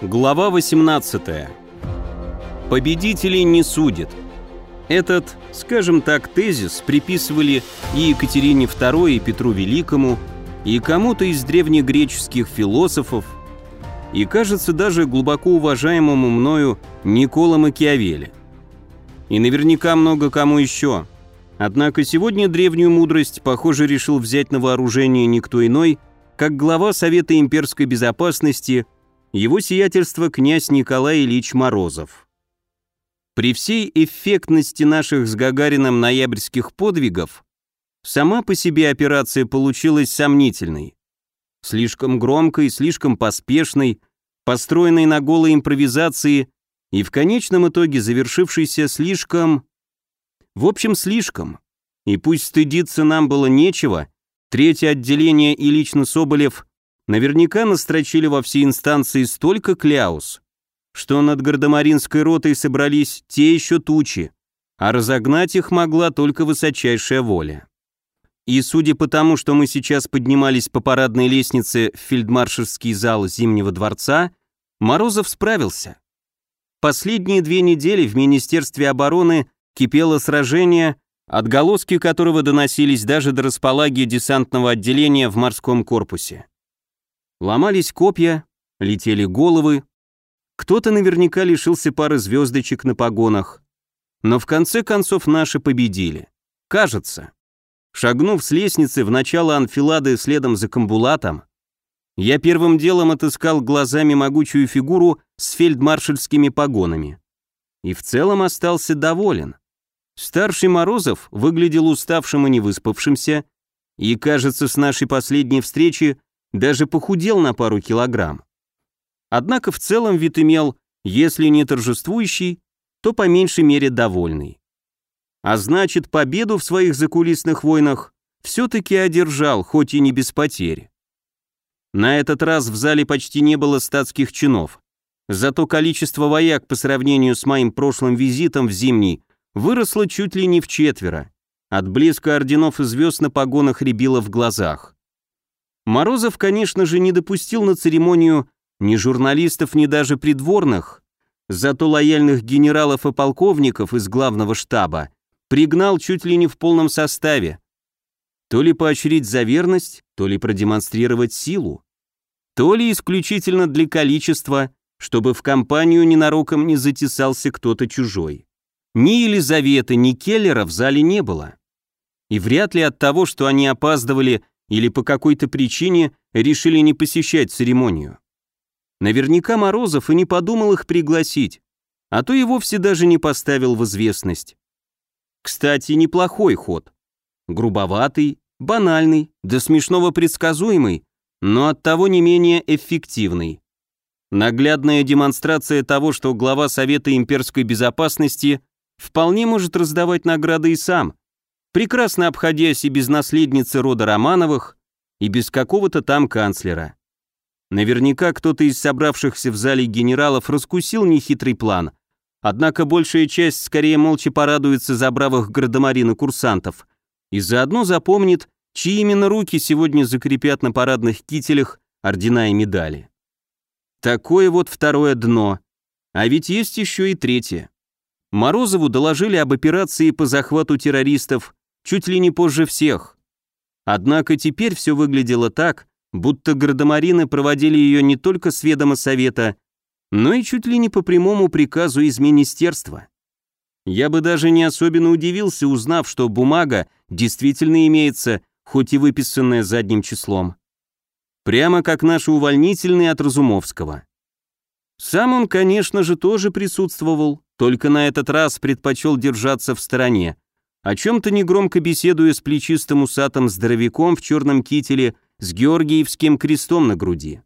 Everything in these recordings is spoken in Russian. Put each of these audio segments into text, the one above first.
Глава 18. Победителей не судят. Этот, скажем так, тезис приписывали и Екатерине II, и Петру Великому, и кому-то из древнегреческих философов, и, кажется, даже глубоко уважаемому мною Никола Макиавелли. И наверняка много кому еще. Однако сегодня древнюю мудрость, похоже, решил взять на вооружение никто иной, как глава Совета имперской безопасности – его сиятельство князь Николай Ильич Морозов. При всей эффектности наших с Гагарином ноябрьских подвигов, сама по себе операция получилась сомнительной. Слишком громкой, слишком поспешной, построенной на голой импровизации и в конечном итоге завершившейся слишком... В общем, слишком. И пусть стыдиться нам было нечего, третье отделение и лично Соболев наверняка настрочили во все инстанции столько кляус, что над Гардемаринской ротой собрались те еще тучи, а разогнать их могла только высочайшая воля. И судя по тому, что мы сейчас поднимались по парадной лестнице в фельдмаршальский зал Зимнего дворца, Морозов справился. Последние две недели в Министерстве обороны кипело сражение, отголоски которого доносились даже до располаги десантного отделения в морском корпусе. Ломались копья, летели головы. Кто-то наверняка лишился пары звездочек на погонах. Но в конце концов наши победили. Кажется. Шагнув с лестницы в начало анфилады следом за камбулатом, я первым делом отыскал глазами могучую фигуру с фельдмаршальскими погонами. И в целом остался доволен. Старший Морозов выглядел уставшим и невыспавшимся, и, кажется, с нашей последней встречи даже похудел на пару килограмм. Однако в целом вид имел, если не торжествующий, то по меньшей мере довольный. А значит, победу в своих закулисных войнах все-таки одержал, хоть и не без потерь. На этот раз в зале почти не было статских чинов, зато количество вояк по сравнению с моим прошлым визитом в Зимний выросло чуть ли не в четверо. От блеска орденов и звезд на погонах рябило в глазах. Морозов, конечно же, не допустил на церемонию ни журналистов, ни даже придворных, зато лояльных генералов и полковников из главного штаба пригнал чуть ли не в полном составе. То ли поощрить за верность, то ли продемонстрировать силу, то ли исключительно для количества, чтобы в компанию ненароком не затесался кто-то чужой. Ни Елизаветы, ни Келлера в зале не было. И вряд ли от того, что они опаздывали или по какой-то причине решили не посещать церемонию. Наверняка Морозов и не подумал их пригласить, а то и вовсе даже не поставил в известность. Кстати, неплохой ход. Грубоватый, банальный, до смешного предсказуемый, но оттого не менее эффективный. Наглядная демонстрация того, что глава Совета имперской безопасности вполне может раздавать награды и сам, прекрасно обходясь и без наследницы рода Романовых, и без какого-то там канцлера. Наверняка кто-то из собравшихся в зале генералов раскусил нехитрый план, однако большая часть скорее молча порадуется за бравых гардемарин курсантов и заодно запомнит, чьи именно руки сегодня закрепят на парадных кителях ордена и медали. Такое вот второе дно. А ведь есть еще и третье. Морозову доложили об операции по захвату террористов чуть ли не позже всех. Однако теперь все выглядело так, будто гардемарины проводили ее не только с ведома совета, но и чуть ли не по прямому приказу из министерства. Я бы даже не особенно удивился, узнав, что бумага действительно имеется, хоть и выписанная задним числом. Прямо как наши увольнительные от Разумовского. Сам он, конечно же, тоже присутствовал, только на этот раз предпочел держаться в стороне, о чем-то негромко беседуя с плечистым усатым здоровяком в черном кителе с георгиевским крестом на груди.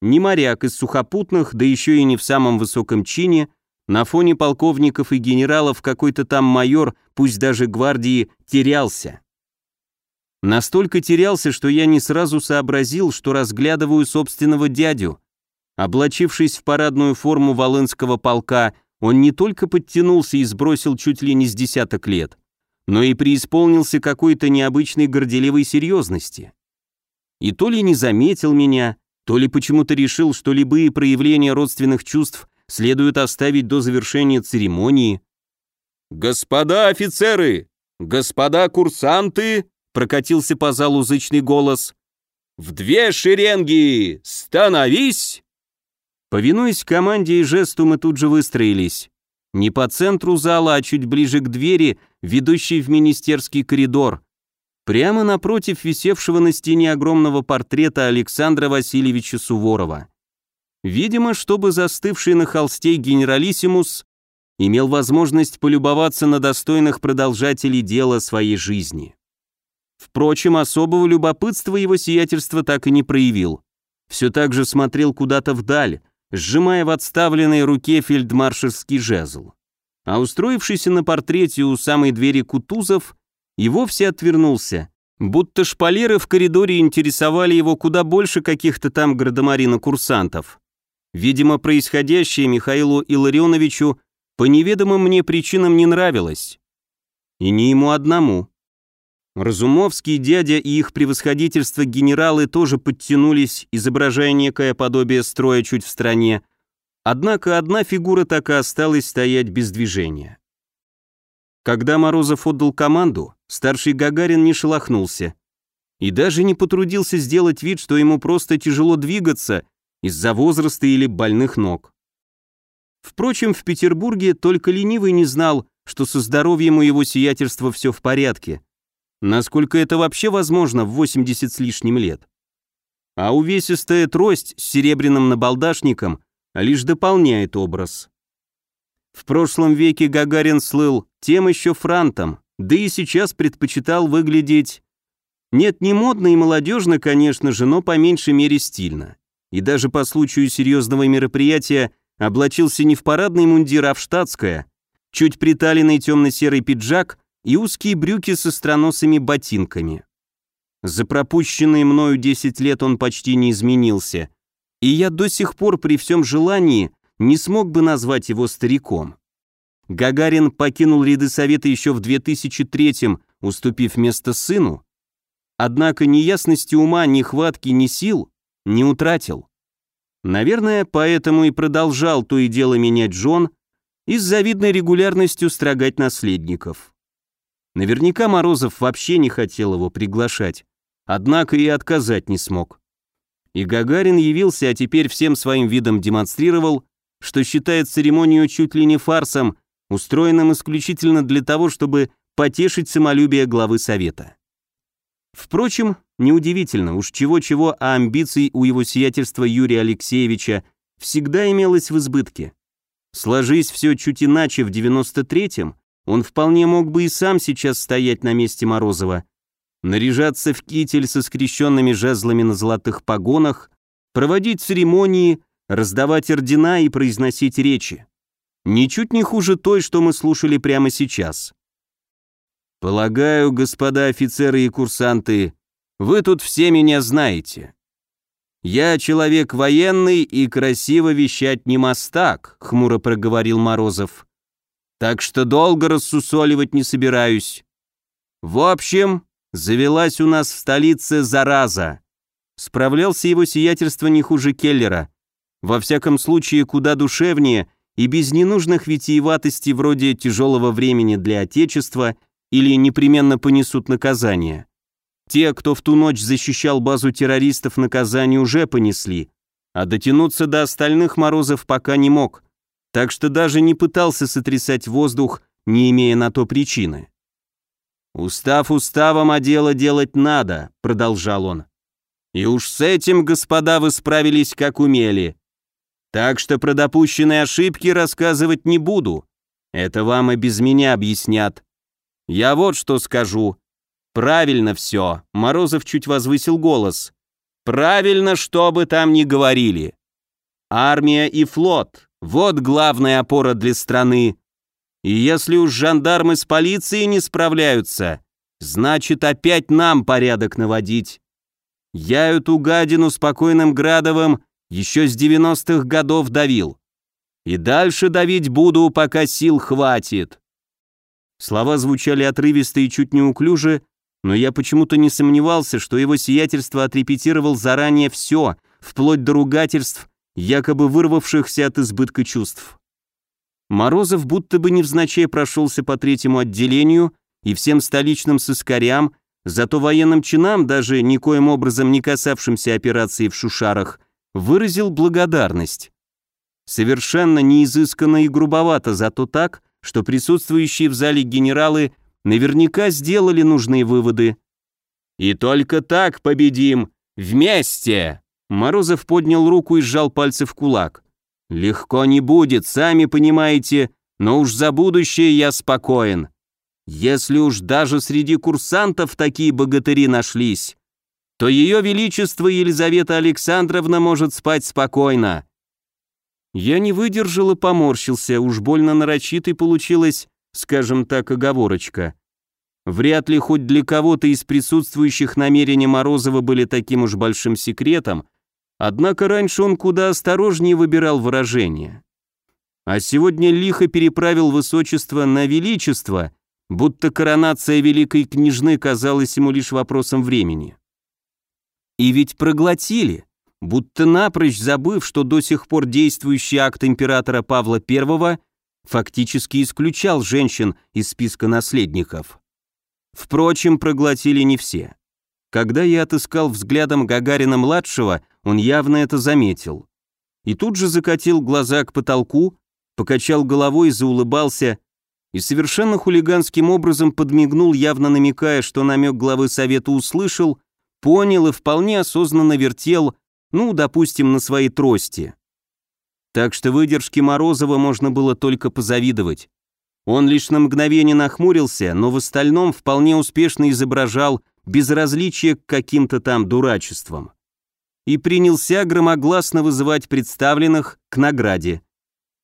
Не моряк из сухопутных, да еще и не в самом высоком чине, на фоне полковников и генералов какой-то там майор, пусть даже гвардии, терялся. Настолько терялся, что я не сразу сообразил, что разглядываю собственного дядю. Облачившись в парадную форму Волынского полка, он не только подтянулся и сбросил чуть ли не с десяток лет, но и преисполнился какой-то необычной горделивой серьезности. И то ли не заметил меня, то ли почему-то решил, что любые проявления родственных чувств следует оставить до завершения церемонии. «Господа офицеры! Господа курсанты!» прокатился по залу зычный голос. «В две шеренги! Становись!» Повинуясь команде и жесту, мы тут же выстроились. Не по центру зала, а чуть ближе к двери, ведущей в министерский коридор. Прямо напротив висевшего на стене огромного портрета Александра Васильевича Суворова. Видимо, чтобы застывший на холсте генералиссимус имел возможность полюбоваться на достойных продолжателей дела своей жизни. Впрочем, особого любопытства его сиятельство так и не проявил. Все так же смотрел куда-то вдаль, сжимая в отставленной руке фельдмаршальский жезл. А устроившийся на портрете у самой двери Кутузов и вовсе отвернулся, будто шпалеры в коридоре интересовали его куда больше каких-то там градомарина-курсантов. Видимо, происходящее Михаилу Илларионовичу по неведомым мне причинам не нравилось. И не ему одному. Разумовский дядя и их превосходительство генералы тоже подтянулись, изображая некое подобие строя чуть в стороне, однако одна фигура так и осталась стоять без движения. Когда Морозов отдал команду, старший Гагарин не шелохнулся и даже не потрудился сделать вид, что ему просто тяжело двигаться из-за возраста или больных ног. Впрочем, в Петербурге только ленивый не знал, что со здоровьем у его сиятельства все в порядке – Насколько это вообще возможно в 80 с лишним лет? А увесистая трость с серебряным набалдашником лишь дополняет образ. В прошлом веке Гагарин слыл тем еще франтом, да и сейчас предпочитал выглядеть... Нет, не модно и молодежно, конечно же, но по меньшей мере стильно. И даже по случаю серьезного мероприятия облачился не в парадный мундир, а в штатское, чуть приталенный темно-серый пиджак и узкие брюки со страносыми ботинками. За пропущенные мною 10 лет он почти не изменился, и я до сих пор при всем желании не смог бы назвать его стариком. Гагарин покинул ряды Совета еще в 2003-м, уступив место сыну, однако ни ясности ума, ни хватки, ни сил не утратил. Наверное, поэтому и продолжал то и дело менять жен и с завидной регулярностью строгать наследников. Наверняка Морозов вообще не хотел его приглашать, однако и отказать не смог. И Гагарин явился, а теперь всем своим видом демонстрировал, что считает церемонию чуть ли не фарсом, устроенным исключительно для того, чтобы потешить самолюбие главы Совета. Впрочем, неудивительно, уж чего-чего, а амбиций у его сиятельства Юрия Алексеевича всегда имелось в избытке. Сложись все чуть иначе в 93-м, он вполне мог бы и сам сейчас стоять на месте Морозова, наряжаться в китель со скрещенными жезлами на золотых погонах, проводить церемонии, раздавать ордена и произносить речи. Ничуть не хуже той, что мы слушали прямо сейчас. Полагаю, господа офицеры и курсанты, вы тут все меня знаете. Я человек военный и красиво вещать не мастак, хмуро проговорил Морозов так что долго рассусоливать не собираюсь. В общем, завелась у нас в столице зараза. Справлялся его сиятельство не хуже Келлера. Во всяком случае, куда душевнее и без ненужных витиеватостей вроде тяжелого времени для Отечества или непременно понесут наказание. Те, кто в ту ночь защищал базу террористов, наказание уже понесли, а дотянуться до остальных Морозов пока не мог – так что даже не пытался сотрясать воздух, не имея на то причины. «Устав уставом, а дело делать надо», — продолжал он. «И уж с этим, господа, вы справились как умели. Так что про допущенные ошибки рассказывать не буду. Это вам и без меня объяснят. Я вот что скажу. Правильно все», — Морозов чуть возвысил голос. «Правильно, что бы там ни говорили. Армия и флот вот главная опора для страны. И если уж жандармы с полицией не справляются, значит опять нам порядок наводить. Я эту гадину спокойным Градовым еще с 90-х годов давил. И дальше давить буду, пока сил хватит. Слова звучали отрывисто и чуть неуклюже, но я почему-то не сомневался, что его сиятельство отрепетировал заранее все, вплоть до ругательств, якобы вырвавшихся от избытка чувств. Морозов будто бы невзначай прошелся по третьему отделению и всем столичным сыскарям, зато военным чинам, даже никоим образом не касавшимся операции в Шушарах, выразил благодарность. Совершенно неизысканно и грубовато, зато так, что присутствующие в зале генералы наверняка сделали нужные выводы. «И только так победим! Вместе!» Морозов поднял руку и сжал пальцы в кулак. «Легко не будет, сами понимаете, но уж за будущее я спокоен. Если уж даже среди курсантов такие богатыри нашлись, то ее величество Елизавета Александровна может спать спокойно». Я не выдержал и поморщился, уж больно нарочитой получилась, скажем так, оговорочка. Вряд ли хоть для кого-то из присутствующих намерения Морозова были таким уж большим секретом, Однако раньше он куда осторожнее выбирал выражения. А сегодня лихо переправил высочество на величество, будто коронация великой княжны казалась ему лишь вопросом времени. И ведь проглотили, будто напрочь забыв, что до сих пор действующий акт императора Павла I фактически исключал женщин из списка наследников. Впрочем, проглотили не все. Когда я отыскал взглядом Гагарина-младшего, он явно это заметил. И тут же закатил глаза к потолку, покачал головой, заулыбался и совершенно хулиганским образом подмигнул, явно намекая, что намек главы совета услышал, понял и вполне осознанно вертел, ну, допустим, на своей трости. Так что выдержке Морозова можно было только позавидовать. Он лишь на мгновение нахмурился, но в остальном вполне успешно изображал безразличие к каким-то там дурачествам. И принялся громогласно вызывать представленных к награде.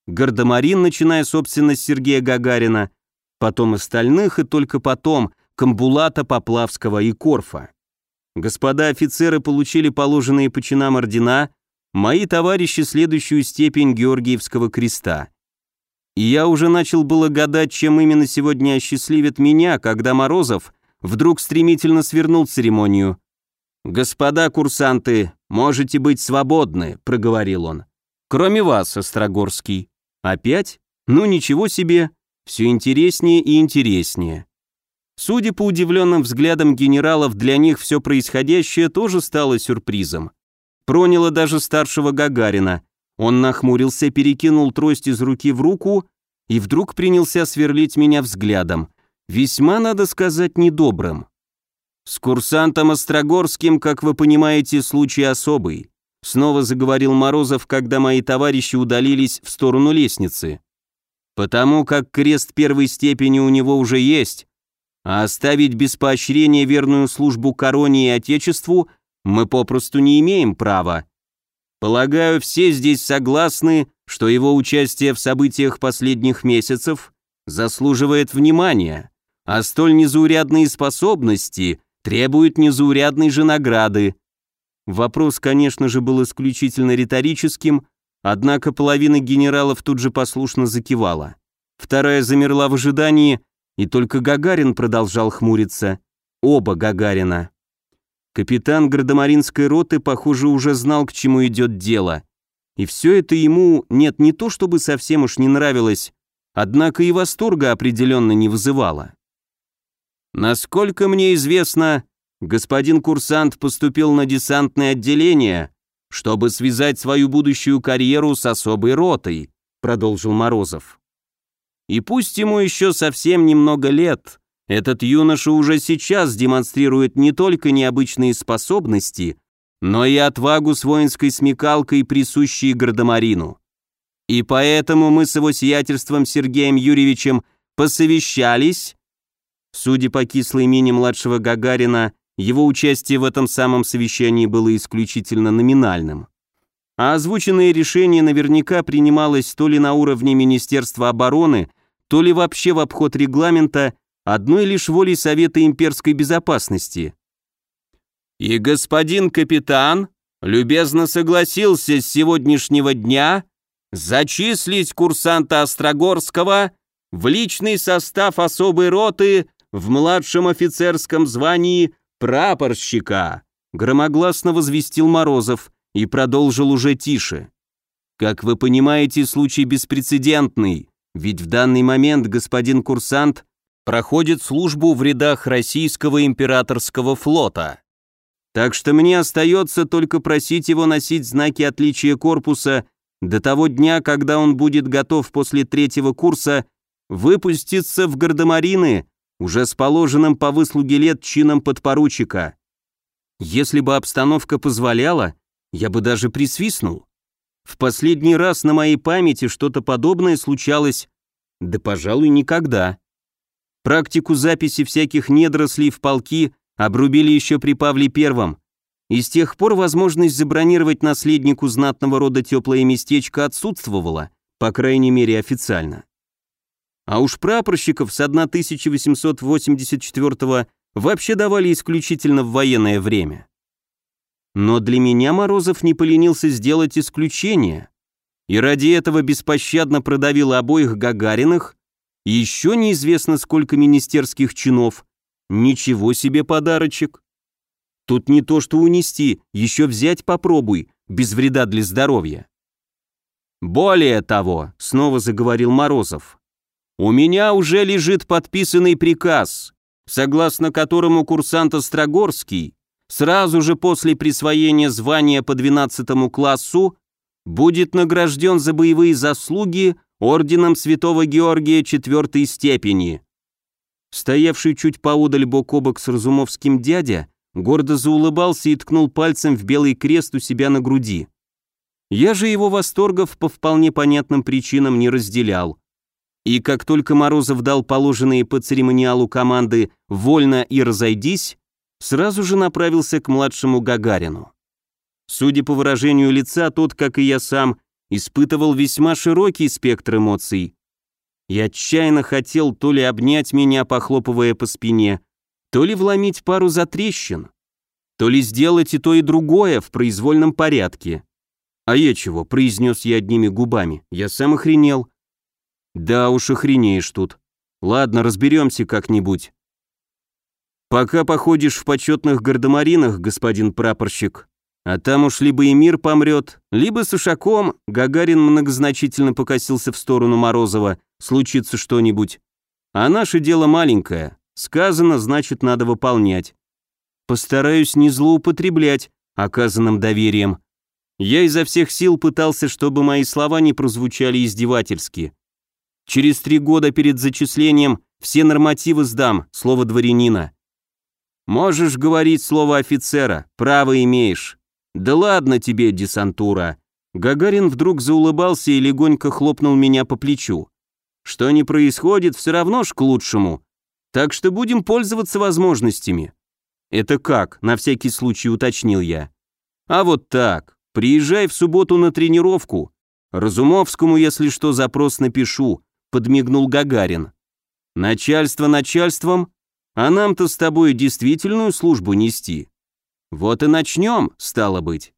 Гардемарин, начиная, собственно, с Сергея Гагарина, потом остальных и только потом Камбулата, Поплавского и Корфа. Господа офицеры получили положенные по чинам ордена, мои товарищи следующую степень Георгиевского креста. И я уже начал было гадать, чем именно сегодня осчастливит меня, когда Морозов вдруг стремительно свернул церемонию. «Господа курсанты, можете быть свободны», — проговорил он. «Кроме вас, Острогорский. Опять? Ну ничего себе, все интереснее и интереснее». Судя по удивленным взглядам генералов, для них все происходящее тоже стало сюрпризом. Проняло даже старшего Гагарина. Он нахмурился, перекинул трость из руки в руку и вдруг принялся сверлить меня взглядом весьма, надо сказать, недобрым. С курсантом Острогорским, как вы понимаете, случай особый. Снова заговорил Морозов, когда мои товарищи удалились в сторону лестницы. Потому как крест первой степени у него уже есть, а оставить без поощрения верную службу короне и отечеству мы попросту не имеем права. Полагаю, все здесь согласны, что его участие в событиях последних месяцев заслуживает внимания а столь незаурядные способности требуют незаурядной же награды. Вопрос, конечно же, был исключительно риторическим, однако половина генералов тут же послушно закивала. Вторая замерла в ожидании, и только Гагарин продолжал хмуриться. Оба Гагарина. Капитан гардемаринской роты, похоже, уже знал, к чему идет дело. И все это ему, нет, не то чтобы совсем уж не нравилось, однако и восторга определенно не вызывало. Насколько мне известно, господин курсант поступил на десантное отделение, чтобы связать свою будущую карьеру с особой ротой, продолжил Морозов. И пусть ему еще совсем немного лет, этот юноша уже сейчас демонстрирует не только необычные способности, но и отвагу с воинской смекалкой, присущие Гардемарину. И поэтому мы с его сиятельством Сергеем Юрьевичем посовещались Судя по кислой мине младшего Гагарина, его участие в этом самом совещании было исключительно номинальным. А озвученное решение наверняка принималось то ли на уровне Министерства обороны, то ли вообще в обход регламента одной лишь волей Совета имперской безопасности. И господин капитан любезно согласился с сегодняшнего дня зачислить курсанта Острогорского в личный состав особой роты в младшем офицерском звании прапорщика», громогласно возвестил Морозов и продолжил уже тише. Как вы понимаете, случай беспрецедентный, ведь в данный момент господин курсант проходит службу в рядах российского императорского флота. Так что мне остается только просить его носить знаки отличия корпуса до того дня, когда он будет готов после третьего курса выпуститься в гардемарины уже с положенным по выслуге лет чином подпоручика. Если бы обстановка позволяла, я бы даже присвистнул. В последний раз на моей памяти что-то подобное случалось, да, пожалуй, никогда. Практику записи всяких недорослей в полки обрубили еще при Павле Первом, и с тех пор возможность забронировать наследнику знатного рода теплое местечко отсутствовала, по крайней мере официально. А уж прапорщиков с 1884 вообще давали исключительно в военное время. Но для меня Морозов не поленился сделать исключение, и ради этого беспощадно продавил обоих Гагариных и еще неизвестно сколько министерских чинов. Ничего себе подарочек. Тут не то что унести, еще взять попробуй, без вреда для здоровья. Более того, снова заговорил Морозов, у меня уже лежит подписанный приказ, согласно которому курсант Острогорский сразу же после присвоения звания по 12 классу будет награжден за боевые заслуги орденом Святого Георгия четвертой степени. Стоявший чуть поодаль бок о бок с Разумовским дядя гордо заулыбался и ткнул пальцем в белый крест у себя на груди. Я же его восторгов по вполне понятным причинам не разделял. И как только Морозов дал положенные по церемониалу команды «Вольно и разойдись», сразу же направился к младшему Гагарину. Судя по выражению лица, тот, как и я сам, испытывал весьма широкий спектр эмоций. И отчаянно хотел то ли обнять меня, похлопывая по спине, то ли вломить пару затрещин, то ли сделать и то, и другое в произвольном порядке. «А я чего?» – произнес я одними губами. «Я сам охренел». Да уж охренеешь тут. Ладно, разберемся как-нибудь. Пока походишь в почетных гардемаринах, господин прапорщик, а там уж либо и мир помрет, либо с Ушаком, Гагарин многозначительно покосился в сторону Морозова, случится что-нибудь. А наше дело маленькое, сказано, значит, надо выполнять. Постараюсь не злоупотреблять оказанным доверием. Я изо всех сил пытался, чтобы мои слова не прозвучали издевательски. Через три года перед зачислением все нормативы сдам, слово дворянина. Можешь говорить слово офицера, право имеешь. Да ладно тебе, десантура. Гагарин вдруг заулыбался и легонько хлопнул меня по плечу. Что не происходит, все равно ж к лучшему. Так что будем пользоваться возможностями. Это как, на всякий случай уточнил я. А вот так. Приезжай в субботу на тренировку. Разумовскому, если что, запрос напишу подмигнул Гагарин. Начальство начальством, а нам-то с тобой действительную службу нести. Вот и начнем, стало быть.